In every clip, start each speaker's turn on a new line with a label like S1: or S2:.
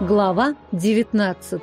S1: Глава 19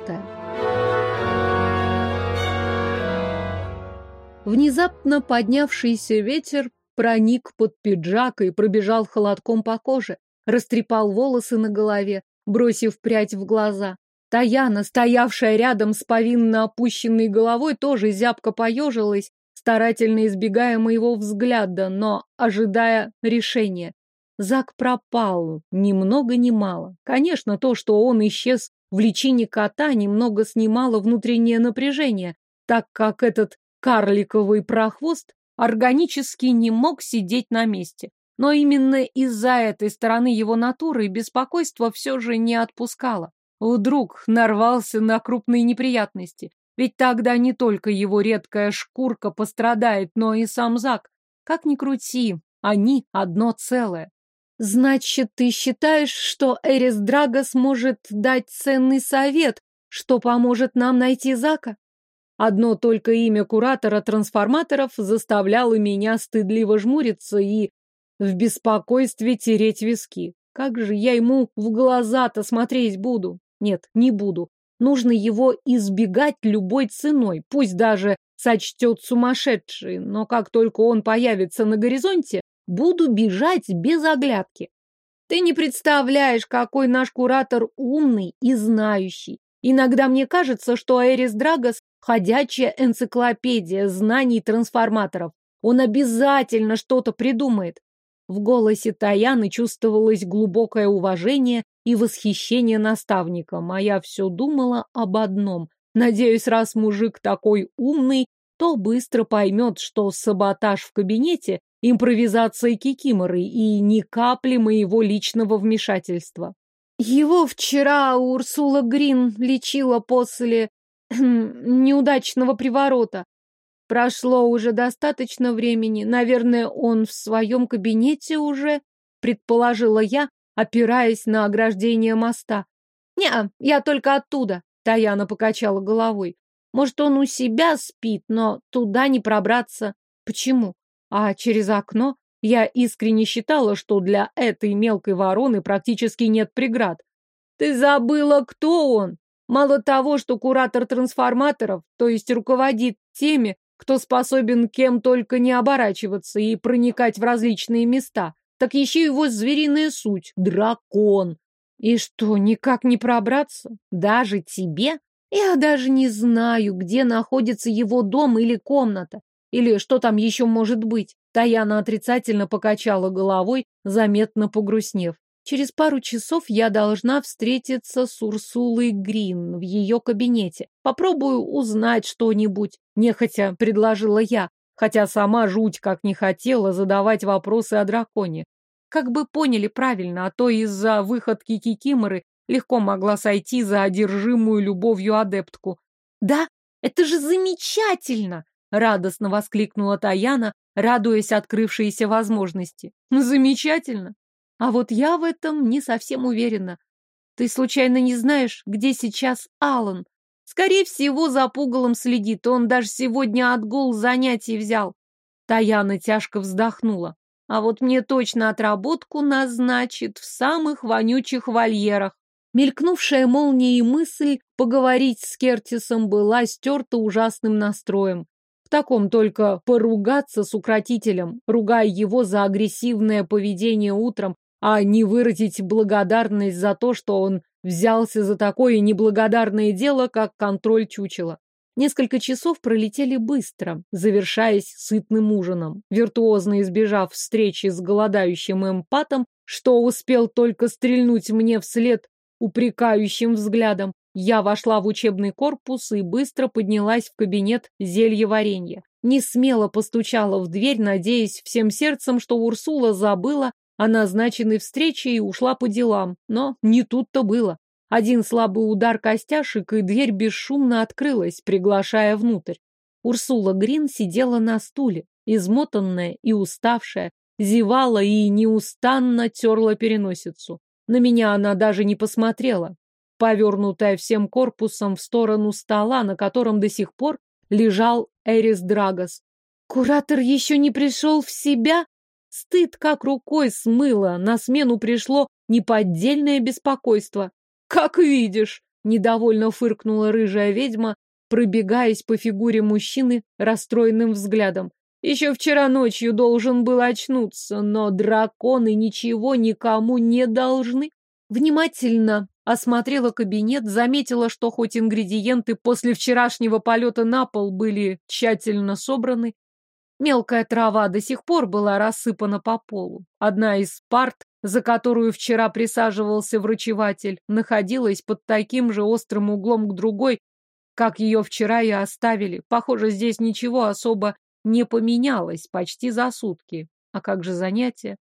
S1: Внезапно поднявшийся ветер проник под пиджак и пробежал холодком по коже, растрепал волосы на голове, бросив прядь в глаза. Таяна, стоявшая рядом с повинно опущенной головой, тоже зябко поежилась, старательно избегая моего взгляда, но ожидая решения. Зак пропал, ни много ни мало. Конечно, то, что он исчез в личине кота, немного снимало внутреннее напряжение, так как этот карликовый прохвост органически не мог сидеть на месте. Но именно из-за этой стороны его натуры беспокойство все же не отпускало. Вдруг нарвался на крупные неприятности. Ведь тогда не только его редкая шкурка пострадает, но и сам Зак. Как ни крути, они одно целое. Значит, ты считаешь, что Эрис Драга сможет дать ценный совет, что поможет нам найти Зака? Одно только имя куратора трансформаторов заставляло меня стыдливо жмуриться и в беспокойстве тереть виски. Как же я ему в глаза-то смотреть буду? Нет, не буду. Нужно его избегать любой ценой, пусть даже сочтет сумасшедший, но как только он появится на горизонте, Буду бежать без оглядки. Ты не представляешь, какой наш куратор умный и знающий. Иногда мне кажется, что Эрис Драгос – ходячая энциклопедия знаний трансформаторов. Он обязательно что-то придумает. В голосе Таяны чувствовалось глубокое уважение и восхищение наставником, а я все думала об одном. Надеюсь, раз мужик такой умный, то быстро поймет, что саботаж в кабинете импровизация Кикиморы и ни капли моего личного вмешательства. Его вчера Урсула Грин лечила после неудачного приворота. Прошло уже достаточно времени. Наверное, он в своем кабинете уже, предположила я, опираясь на ограждение моста. Не, я только оттуда. Таяна покачала головой. Может, он у себя спит, но туда не пробраться. Почему? А через окно я искренне считала, что для этой мелкой вороны практически нет преград. Ты забыла, кто он? Мало того, что куратор трансформаторов, то есть руководит теми, кто способен кем только не оборачиваться и проникать в различные места, так еще его звериная суть — дракон. И что, никак не пробраться? Даже тебе? Я даже не знаю, где находится его дом или комната. Или что там еще может быть? Таяна отрицательно покачала головой, заметно погрустнев. Через пару часов я должна встретиться с Урсулой Грин в ее кабинете. Попробую узнать что-нибудь. Нехотя предложила я, хотя сама жуть как не хотела задавать вопросы о драконе. Как бы поняли правильно, а то из-за выходки Кикиморы легко могла сойти за одержимую любовью адептку. Да, это же замечательно! Радостно воскликнула Таяна, радуясь открывшейся возможности. Замечательно. А вот я в этом не совсем уверена. Ты случайно не знаешь, где сейчас Алан? Скорее всего, за пугалом следит. Он даже сегодня отгул занятий взял. Таяна тяжко вздохнула. А вот мне точно отработку назначит в самых вонючих вольерах. Мелькнувшая молнией мысль поговорить с Кертисом была стерта ужасным настроем. В таком только поругаться с укротителем, ругая его за агрессивное поведение утром, а не выразить благодарность за то, что он взялся за такое неблагодарное дело, как контроль чучела. Несколько часов пролетели быстро, завершаясь сытным ужином. Виртуозно избежав встречи с голодающим эмпатом, что успел только стрельнуть мне вслед упрекающим взглядом, я вошла в учебный корпус и быстро поднялась в кабинет зелья варенья. Не смело постучала в дверь, надеясь всем сердцем, что Урсула забыла о назначенной встрече и ушла по делам. Но не тут-то было. Один слабый удар костяшек, и дверь бесшумно открылась, приглашая внутрь. Урсула Грин сидела на стуле, измотанная и уставшая, зевала и неустанно терла переносицу. На меня она даже не посмотрела, повернутая всем корпусом в сторону стола, на котором до сих пор лежал Эрис Драгос. Куратор еще не пришел в себя? Стыд как рукой смыло, на смену пришло неподдельное беспокойство. Как видишь, недовольно фыркнула рыжая ведьма, пробегаясь по фигуре мужчины расстроенным взглядом. Еще вчера ночью должен был очнуться, но драконы ничего никому не должны. Внимательно осмотрела кабинет, заметила, что хоть ингредиенты после вчерашнего полета на пол были тщательно собраны, мелкая трава до сих пор была рассыпана по полу. Одна из парт, за которую вчера присаживался врачеватель, находилась под таким же острым углом к другой, как ее вчера и оставили. Похоже, здесь ничего особо не поменялось почти за сутки. А как же занятия?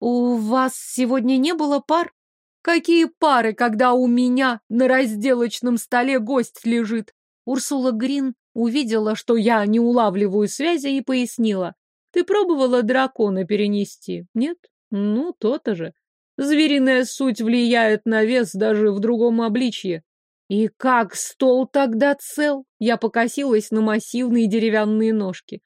S1: «У вас сегодня не было пар?» Какие пары, когда у меня на разделочном столе гость лежит? Урсула Грин увидела, что я не улавливаю связи и пояснила. Ты пробовала дракона перенести? Нет? Ну, то-то же. Звериная суть влияет на вес даже в другом обличье. И как стол тогда цел? Я покосилась на массивные деревянные ножки.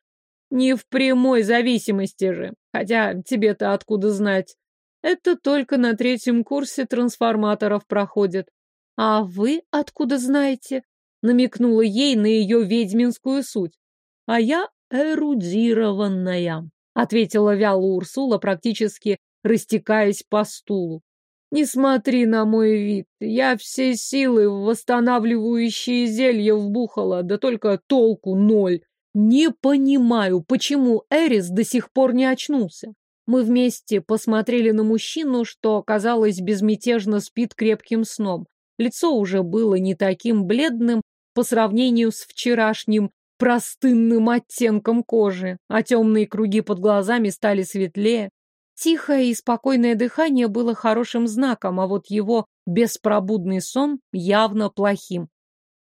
S1: Не в прямой зависимости же. Хотя тебе-то откуда знать? Это только на третьем курсе трансформаторов проходит. А вы откуда знаете? Намекнула ей на ее ведьминскую суть. А я эрудированная, ответила вяло Урсула, практически растекаясь по стулу. Не смотри на мой вид. Я все силы в восстанавливающие зелья вбухала, да только толку ноль. Не понимаю, почему Эрис до сих пор не очнулся. Мы вместе посмотрели на мужчину, что, казалось, безмятежно спит крепким сном. Лицо уже было не таким бледным по сравнению с вчерашним простынным оттенком кожи, а темные круги под глазами стали светлее. Тихое и спокойное дыхание было хорошим знаком, а вот его беспробудный сон явно плохим.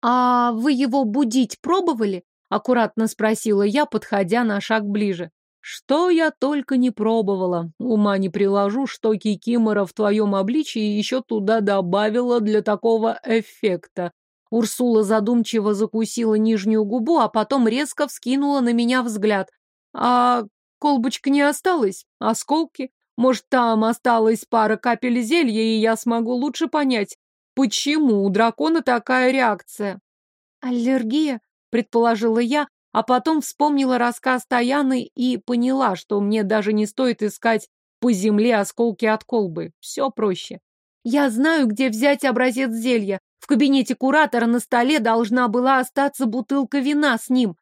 S1: «А вы его будить пробовали?» — аккуратно спросила я, подходя на шаг ближе. Что я только не пробовала. Ума не приложу, что Кикимора в твоем обличии еще туда добавила для такого эффекта. Урсула задумчиво закусила нижнюю губу, а потом резко вскинула на меня взгляд. А колбочка не осталась? Осколки? Может, там осталась пара капель зелья, и я смогу лучше понять, почему у дракона такая реакция? Аллергия, предположила я, а потом вспомнила рассказ Таяны и поняла, что мне даже не стоит искать по земле осколки от колбы. Все проще. Я знаю, где взять образец зелья. В кабинете куратора на столе должна была остаться бутылка вина с ним.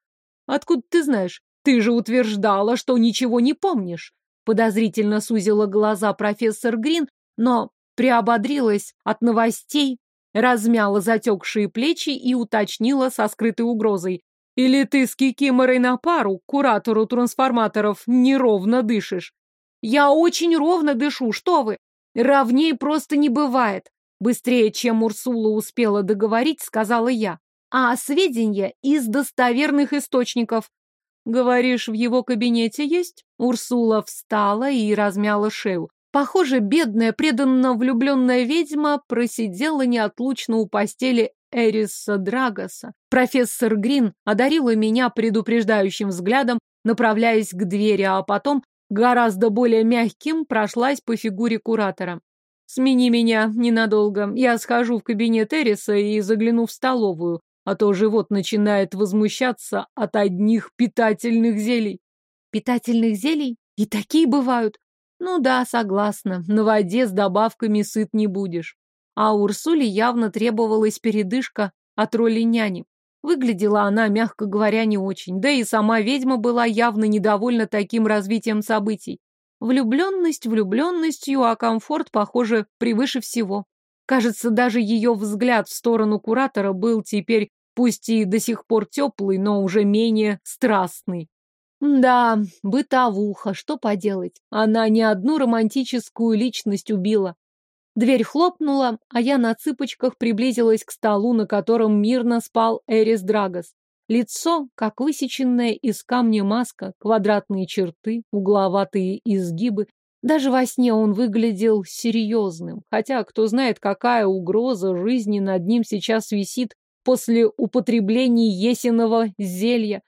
S1: Откуда ты знаешь? Ты же утверждала, что ничего не помнишь. Подозрительно сузила глаза профессор Грин, но приободрилась от новостей, размяла затекшие плечи и уточнила со скрытой угрозой. Или ты с Кикиморой на пару, куратору трансформаторов, неровно дышишь? Я очень ровно дышу, что вы? Ровней просто не бывает. Быстрее, чем Урсула успела договорить, сказала я. А сведения из достоверных источников. Говоришь, в его кабинете есть? Урсула встала и размяла шею. Похоже, бедная, преданно влюбленная ведьма просидела неотлучно у постели Эриса Драгоса. Профессор Грин одарила меня предупреждающим взглядом, направляясь к двери, а потом гораздо более мягким прошлась по фигуре куратора. «Смени меня ненадолго. Я схожу в кабинет Эриса и загляну в столовую, а то живот начинает возмущаться от одних питательных зелий». «Питательных зелий? И такие бывают?» «Ну да, согласна. На воде с добавками сыт не будешь» а Урсуле явно требовалась передышка от роли няни. Выглядела она, мягко говоря, не очень, да и сама ведьма была явно недовольна таким развитием событий. Влюбленность влюбленностью, а комфорт, похоже, превыше всего. Кажется, даже ее взгляд в сторону куратора был теперь, пусть и до сих пор теплый, но уже менее страстный. Да, бытовуха, что поделать. Она не одну романтическую личность убила. Дверь хлопнула, а я на цыпочках приблизилась к столу, на котором мирно спал Эрис Драгос. Лицо, как высеченная из камня маска, квадратные черты, угловатые изгибы. Даже во сне он выглядел серьезным, хотя кто знает, какая угроза жизни над ним сейчас висит после употребления есиного зелья.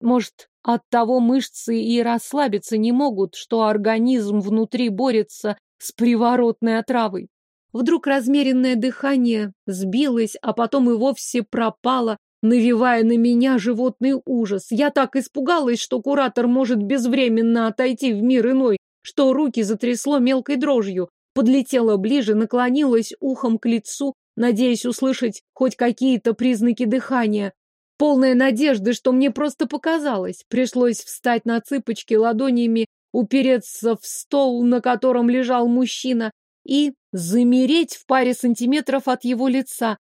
S1: Может, от того мышцы и расслабиться не могут, что организм внутри борется с приворотной отравой. Вдруг размеренное дыхание сбилось, а потом и вовсе пропало, навевая на меня животный ужас. Я так испугалась, что куратор может безвременно отойти в мир иной, что руки затрясло мелкой дрожью. Подлетела ближе, наклонилась ухом к лицу, надеясь услышать хоть какие-то признаки дыхания. Полная надежды, что мне просто показалось. Пришлось встать на цыпочки ладонями, упереться в стол, на котором лежал мужчина, и замереть в паре сантиметров от его лица.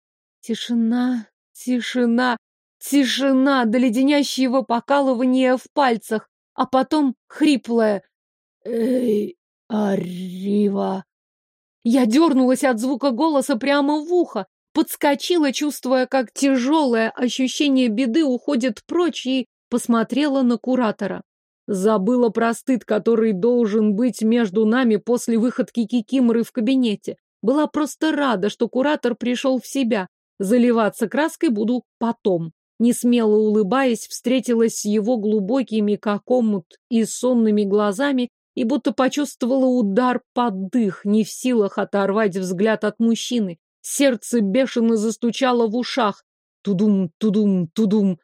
S1: Тишина, тишина, тишина до леденящего покалывания в пальцах, а потом хриплое «Эй, Арива!» Я дернулась от звука голоса прямо в ухо, подскочила, чувствуя, как тяжелое ощущение беды уходит прочь, и посмотрела на куратора. Забыла про стыд, который должен быть между нами после выходки Кикиморы в кабинете. Была просто рада, что куратор пришел в себя. Заливаться краской буду потом. Не смело улыбаясь, встретилась с его глубокими, как омут, и сонными глазами, и будто почувствовала удар под дых, не в силах оторвать взгляд от мужчины. Сердце бешено застучало в ушах. Тудум, тудум, тудум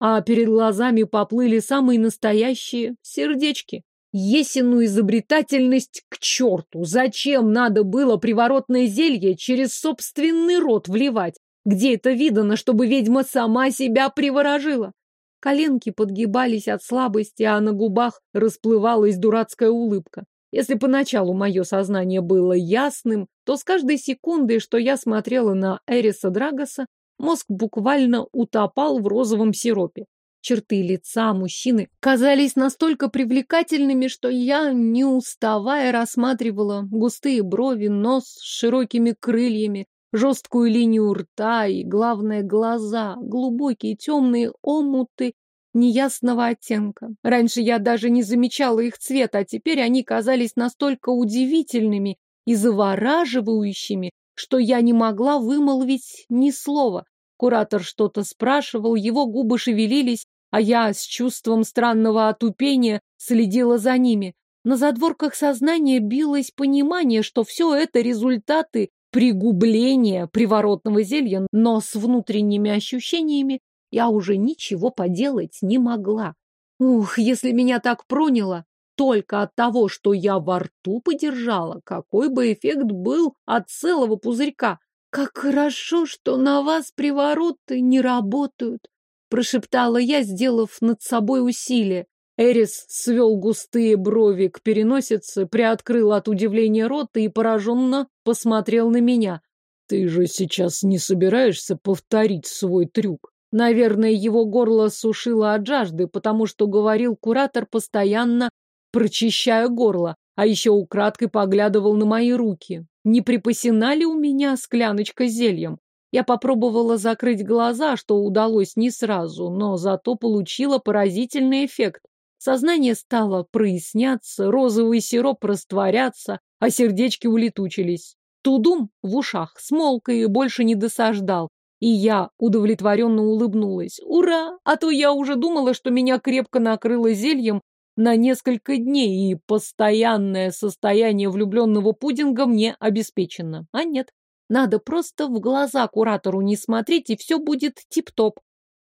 S1: а перед глазами поплыли самые настоящие сердечки. Есину изобретательность к черту! Зачем надо было приворотное зелье через собственный рот вливать? Где это видано, чтобы ведьма сама себя приворожила? Коленки подгибались от слабости, а на губах расплывалась дурацкая улыбка. Если поначалу мое сознание было ясным, то с каждой секундой, что я смотрела на Эриса Драгоса, Мозг буквально утопал в розовом сиропе. Черты лица мужчины казались настолько привлекательными, что я, не уставая, рассматривала густые брови, нос с широкими крыльями, жесткую линию рта и, главное, глаза, глубокие темные омуты неясного оттенка. Раньше я даже не замечала их цвет, а теперь они казались настолько удивительными и завораживающими, что я не могла вымолвить ни слова. Куратор что-то спрашивал, его губы шевелились, а я с чувством странного отупения следила за ними. На задворках сознания билось понимание, что все это результаты пригубления приворотного зелья, но с внутренними ощущениями я уже ничего поделать не могла. Ух, если меня так проняло, только от того, что я во рту подержала, какой бы эффект был от целого пузырька. «Как хорошо, что на вас привороты не работают!» прошептала я, сделав над собой усилие. Эрис свел густые брови к переносице, приоткрыл от удивления рот и пораженно посмотрел на меня. «Ты же сейчас не собираешься повторить свой трюк?» Наверное, его горло сушило от жажды, потому что говорил куратор постоянно, прочищая горло, а еще украдкой поглядывал на мои руки. Не припасена ли у меня скляночка с зельем? Я попробовала закрыть глаза, что удалось не сразу, но зато получила поразительный эффект. Сознание стало проясняться, розовый сироп растворяться, а сердечки улетучились. Тудум в ушах смолк и больше не досаждал. И я удовлетворенно улыбнулась. Ура! А то я уже думала, что меня крепко накрыло зельем на несколько дней, и постоянное состояние влюбленного пудинга мне обеспечено. А нет, надо просто в глаза куратору не смотреть, и все будет тип-топ.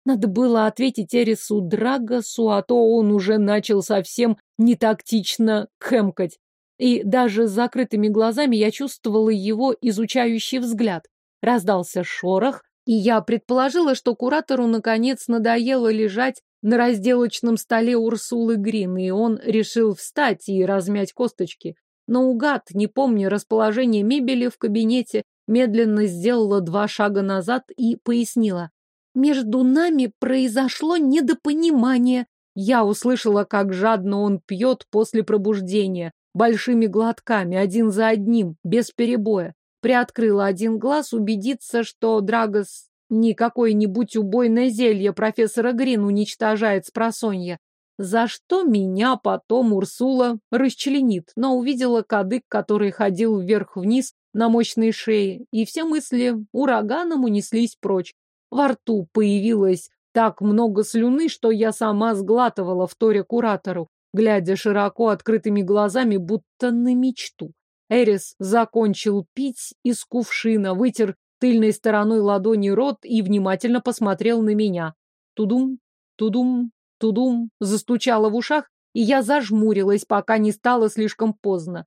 S1: Надо было ответить Эрису Драгосу, а то он уже начал совсем не тактично кхемкать. И даже с закрытыми глазами я чувствовала его изучающий взгляд. Раздался шорох, и я предположила, что куратору наконец надоело лежать на разделочном столе Урсулы Грин, и он решил встать и размять косточки. Но угад, не помня расположение мебели в кабинете, медленно сделала два шага назад и пояснила. «Между нами произошло недопонимание». Я услышала, как жадно он пьет после пробуждения, большими глотками, один за одним, без перебоя. Приоткрыла один глаз, убедиться, что Драгос не какое-нибудь убойное зелье профессора Грин уничтожает с просонья. За что меня потом Урсула расчленит, но увидела кадык, который ходил вверх-вниз на мощной шее, и все мысли ураганом унеслись прочь. Во рту появилось так много слюны, что я сама сглатывала в торе куратору, глядя широко открытыми глазами, будто на мечту. Эрис закончил пить из кувшина, вытер тыльной стороной ладони рот и внимательно посмотрел на меня. Тудум, тудум, тудум, застучало в ушах, и я зажмурилась, пока не стало слишком поздно.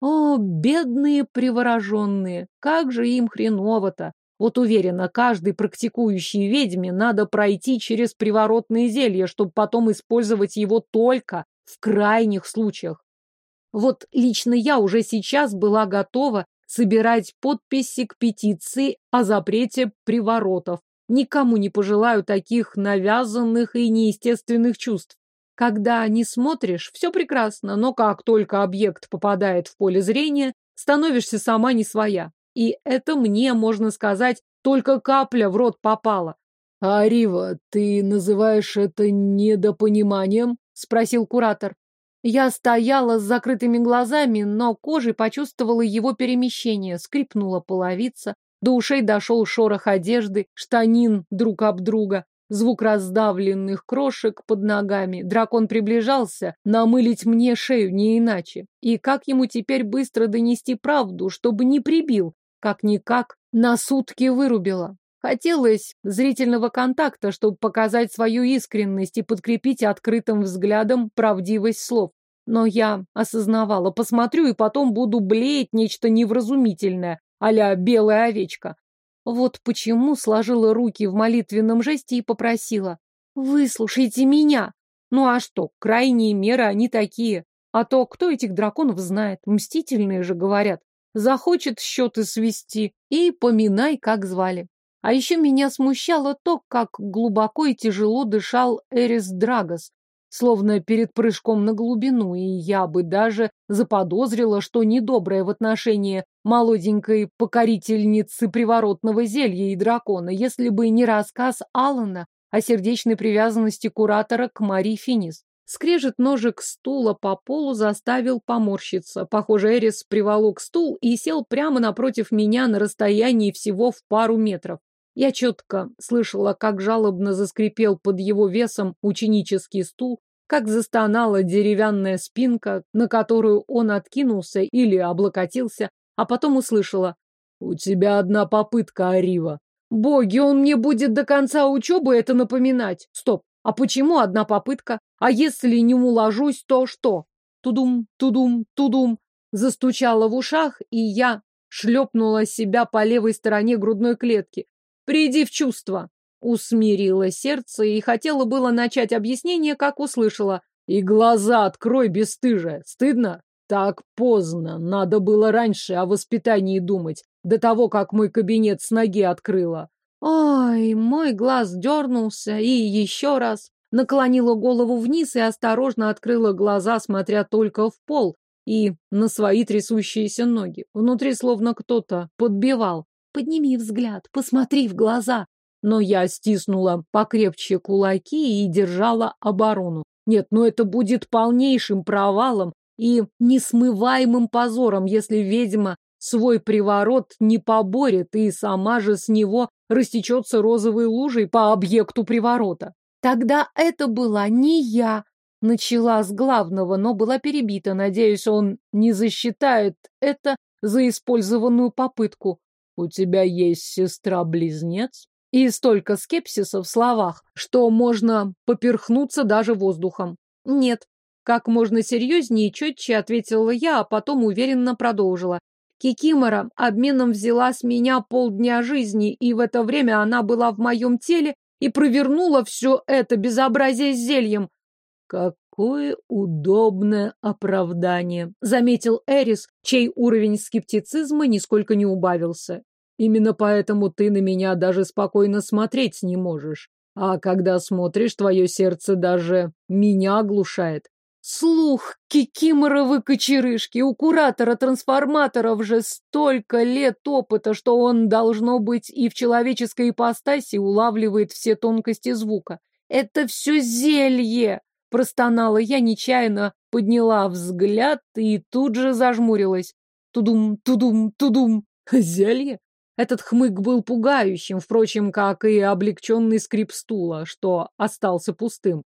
S1: О, бедные привороженные, как же им хреново-то! Вот уверена, каждой практикующей ведьме надо пройти через приворотные зелья, чтобы потом использовать его только в крайних случаях. Вот лично я уже сейчас была готова собирать подписи к петиции о запрете приворотов. Никому не пожелаю таких навязанных и неестественных чувств. Когда не смотришь, все прекрасно, но как только объект попадает в поле зрения, становишься сама не своя. И это мне, можно сказать, только капля в рот попала. — А, Рива, ты называешь это недопониманием? — спросил куратор. Я стояла с закрытыми глазами, но кожей почувствовала его перемещение, скрипнула половица, до ушей дошел шорох одежды, штанин друг об друга. Звук раздавленных крошек под ногами. Дракон приближался, намылить мне шею не иначе. И как ему теперь быстро донести правду, чтобы не прибил? Как-никак на сутки вырубила. Хотелось зрительного контакта, чтобы показать свою искренность и подкрепить открытым взглядом правдивость слов. Но я осознавала, посмотрю и потом буду блеять нечто невразумительное, а белая овечка. Вот почему сложила руки в молитвенном жесте и попросила. «Выслушайте меня!» Ну а что, крайние меры они такие. А то кто этих драконов знает? Мстительные же, говорят. Захочет счеты свести и поминай, как звали. А еще меня смущало то, как глубоко и тяжело дышал Эрис Драгос, словно перед прыжком на глубину, и я бы даже заподозрила, что недоброе в отношении молоденькой покорительницы приворотного зелья и дракона, если бы не рассказ Алана о сердечной привязанности куратора к Мари Финис. Скрежет ножик стула по полу заставил поморщиться. Похоже, Эрис приволок стул и сел прямо напротив меня на расстоянии всего в пару метров. Я четко слышала, как жалобно заскрипел под его весом ученический стул, как застонала деревянная спинка, на которую он откинулся или облокотился, а потом услышала «У тебя одна попытка, Арива». Боги, он мне будет до конца учебы это напоминать. Стоп, а почему одна попытка? А если не уложусь, то что? Тудум, тудум, тудум. Застучала в ушах, и я шлепнула себя по левой стороне грудной клетки. Приди в чувство. Усмирила сердце и хотела было начать объяснение, как услышала. И глаза открой, бесстыжая. Стыдно? Так поздно. Надо было раньше о воспитании думать, до того, как мой кабинет с ноги открыла. Ой, мой глаз дернулся и еще раз наклонила голову вниз и осторожно открыла глаза, смотря только в пол и на свои трясущиеся ноги. Внутри словно кто-то подбивал. Подними взгляд, посмотри в глаза но я стиснула покрепче кулаки и держала оборону. Нет, ну это будет полнейшим провалом и несмываемым позором, если ведьма свой приворот не поборет и сама же с него растечется розовой лужей по объекту приворота. Тогда это была не я. Начала с главного, но была перебита. Надеюсь, он не засчитает это за использованную попытку. У тебя есть сестра-близнец? И столько скепсиса в словах, что можно поперхнуться даже воздухом. Нет. Как можно серьезнее и четче ответила я, а потом уверенно продолжила. Кикимора обменом взяла с меня полдня жизни, и в это время она была в моем теле и провернула все это безобразие с зельем. Какое удобное оправдание, заметил Эрис, чей уровень скептицизма нисколько не убавился. Именно поэтому ты на меня даже спокойно смотреть не можешь. А когда смотришь, твое сердце даже меня оглушает. Слух, кикиморовы кочерышки, у куратора-трансформаторов же столько лет опыта, что он, должно быть, и в человеческой ипостаси улавливает все тонкости звука. Это все зелье! Простонала я нечаянно, подняла взгляд и тут же зажмурилась. Тудум, тудум, тудум. Зелье? Этот хмык был пугающим, впрочем, как и облегченный скрип стула, что остался пустым.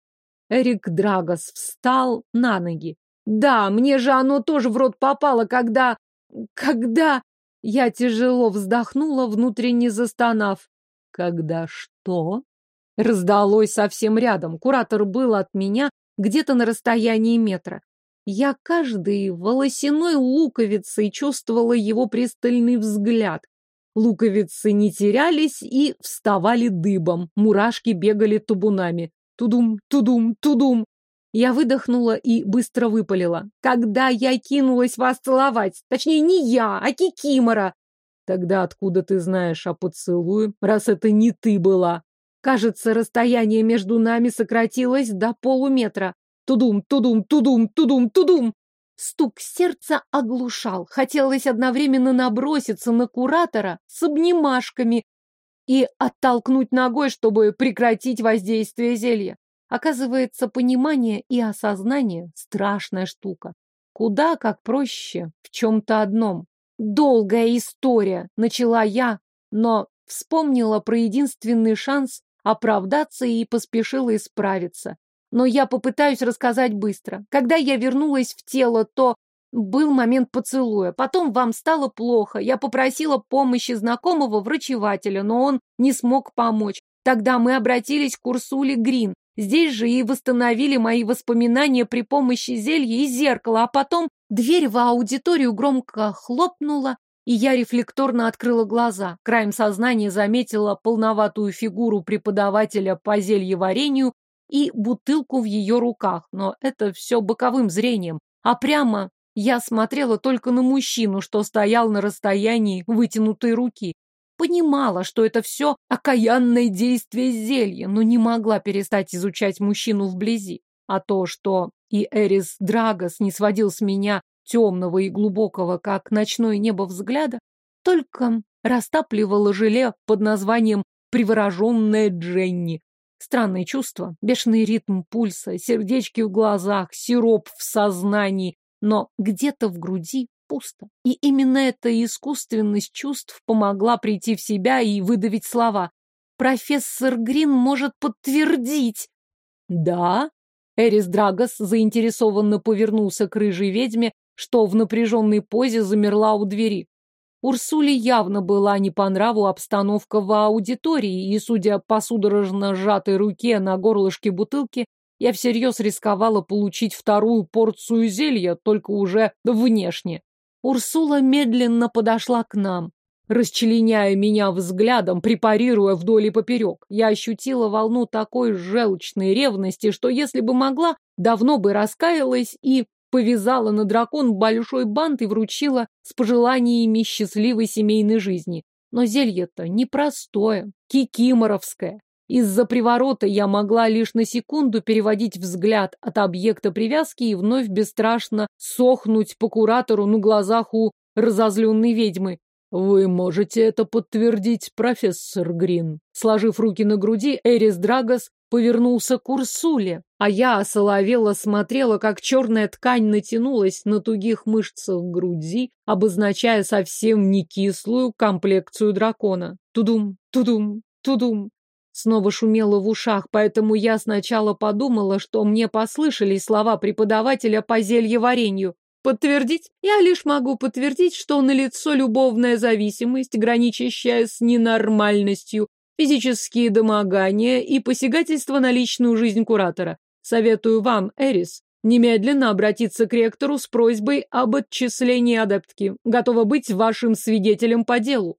S1: Эрик Драгос встал на ноги. «Да, мне же оно тоже в рот попало, когда...» когда... Я тяжело вздохнула, внутренне застонав. Когда что? Раздалось совсем рядом. Куратор был от меня где-то на расстоянии метра. Я каждой волосяной луковицей чувствовала его пристальный взгляд. Луковицы не терялись и вставали дыбом. Мурашки бегали табунами. Тудум, тудум, тудум. Я выдохнула и быстро выпалила. Когда я кинулась вас целовать, точнее не я, а Кикимора. Тогда откуда ты знаешь о поцелуе, раз это не ты была? Кажется, расстояние между нами сократилось до полуметра. Тудум, тудум, тудум, тудум, тудум. Стук сердца оглушал. Хотелось одновременно наброситься на куратора с обнимашками и оттолкнуть ногой, чтобы прекратить воздействие зелья. Оказывается, понимание и осознание — страшная штука. Куда как проще в чем-то одном. Долгая история, начала я, но вспомнила про единственный шанс оправдаться и поспешила исправиться. Но я попытаюсь рассказать быстро. Когда я вернулась в тело, то был момент поцелуя. Потом вам стало плохо. Я попросила помощи знакомого врачевателя, но он не смог помочь. Тогда мы обратились к Урсуле Грин. Здесь же и восстановили мои воспоминания при помощи зелья и зеркала, а потом дверь в аудиторию громко хлопнула, и я рефлекторно открыла глаза. Краем сознания заметила полноватую фигуру преподавателя по зельеварению и бутылку в ее руках, но это все боковым зрением, а прямо я смотрела только на мужчину, что стоял на расстоянии вытянутой руки. Понимала, что это все окаянное действие зелья, но не могла перестать изучать мужчину вблизи. А то, что и Эрис Драгос не сводил с меня темного и глубокого, как ночное небо взгляда, только растапливало желе под названием «Привороженная Дженни». Странные чувства, бешеный ритм пульса, сердечки в глазах, сироп в сознании, но где-то в груди пусто. И именно эта искусственность чувств помогла прийти в себя и выдавить слова. «Профессор Грин может подтвердить!» «Да?» Эрис Драгос заинтересованно повернулся к рыжей ведьме, что в напряженной позе замерла у двери. Урсуле явно была не по нраву обстановка в аудитории, и, судя по судорожно сжатой руке на горлышке бутылки, я всерьез рисковала получить вторую порцию зелья, только уже внешне. Урсула медленно подошла к нам, расчленяя меня взглядом, препарируя вдоль и поперек. Я ощутила волну такой желчной ревности, что, если бы могла, давно бы раскаялась и повязала на дракон большой бант и вручила с пожеланиями счастливой семейной жизни. Но зелье-то непростое, кикиморовское. Из-за приворота я могла лишь на секунду переводить взгляд от объекта привязки и вновь бесстрашно сохнуть по куратору на глазах у разозленной ведьмы. «Вы можете это подтвердить, профессор Грин». Сложив руки на груди, Эрис Драгос повернулся к Урсуле, а я осоловела смотрела, как черная ткань натянулась на тугих мышцах груди, обозначая совсем не кислую комплекцию дракона. Тудум, тудум, тудум. Снова шумело в ушах, поэтому я сначала подумала, что мне послышались слова преподавателя по зельеварению. Подтвердить? Я лишь могу подтвердить, что налицо любовная зависимость, граничащая с ненормальностью, физические домогания и посягательство на личную жизнь куратора. Советую вам, Эрис, немедленно обратиться к ректору с просьбой об отчислении адептки. Готова быть вашим свидетелем по делу.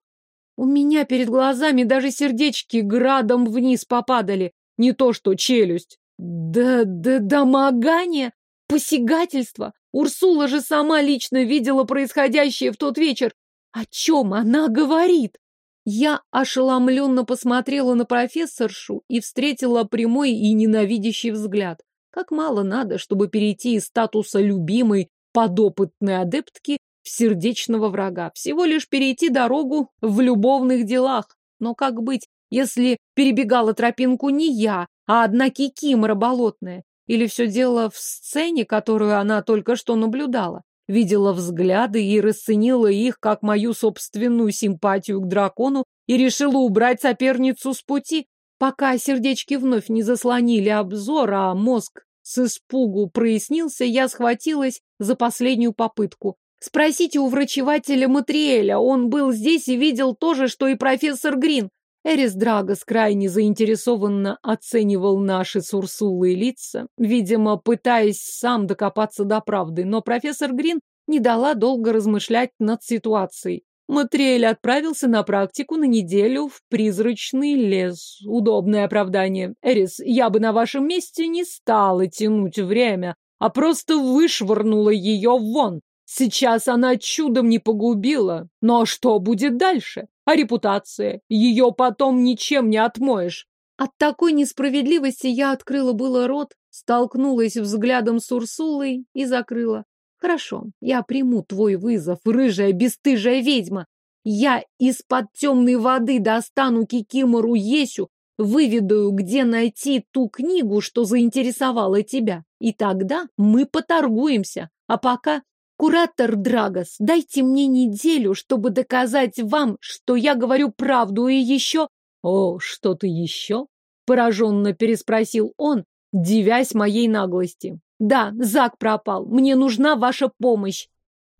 S1: У меня перед глазами даже сердечки градом вниз попадали. Не то что челюсть. Да, да, домогание, посягательство. Урсула же сама лично видела происходящее в тот вечер. О чем она говорит? Я ошеломленно посмотрела на профессоршу и встретила прямой и ненавидящий взгляд. Как мало надо, чтобы перейти из статуса любимой подопытной адептки в сердечного врага. Всего лишь перейти дорогу в любовных делах. Но как быть, если перебегала тропинку не я, а одна кикимора болотная? Или все дело в сцене, которую она только что наблюдала? Видела взгляды и расценила их как мою собственную симпатию к дракону и решила убрать соперницу с пути, пока сердечки вновь не заслонили обзор, а мозг с испугу прояснился, я схватилась за последнюю попытку. Спросите у врачевателя Матриэля, он был здесь и видел то же, что и профессор Грин. Эрис Драгос крайне заинтересованно оценивал наши сурсулые лица, видимо, пытаясь сам докопаться до правды, но профессор Грин не дала долго размышлять над ситуацией. Матриэль отправился на практику на неделю в призрачный лес. Удобное оправдание. Эрис, я бы на вашем месте не стала тянуть время, а просто вышвырнула ее вон. Сейчас она чудом не погубила. Но что будет дальше? А репутация? Ее потом ничем не отмоешь. От такой несправедливости я открыла было рот, столкнулась взглядом с Урсулой и закрыла. Хорошо, я приму твой вызов, рыжая бесстыжая ведьма. Я из-под темной воды достану Кикимору Есю, выведу, где найти ту книгу, что заинтересовала тебя. И тогда мы поторгуемся. А пока Куратор Драгос, дайте мне неделю, чтобы доказать вам, что я говорю правду и еще... О, что-то еще? Пораженно переспросил он, дивясь моей наглости. Да, Зак пропал. Мне нужна ваша помощь.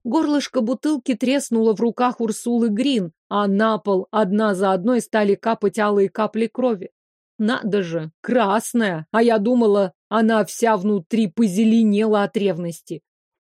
S1: Горлышко бутылки треснуло в руках Урсулы Грин, а на пол одна за одной стали капать алые капли крови. Надо же, красная, а я думала, она вся внутри позеленела от ревности.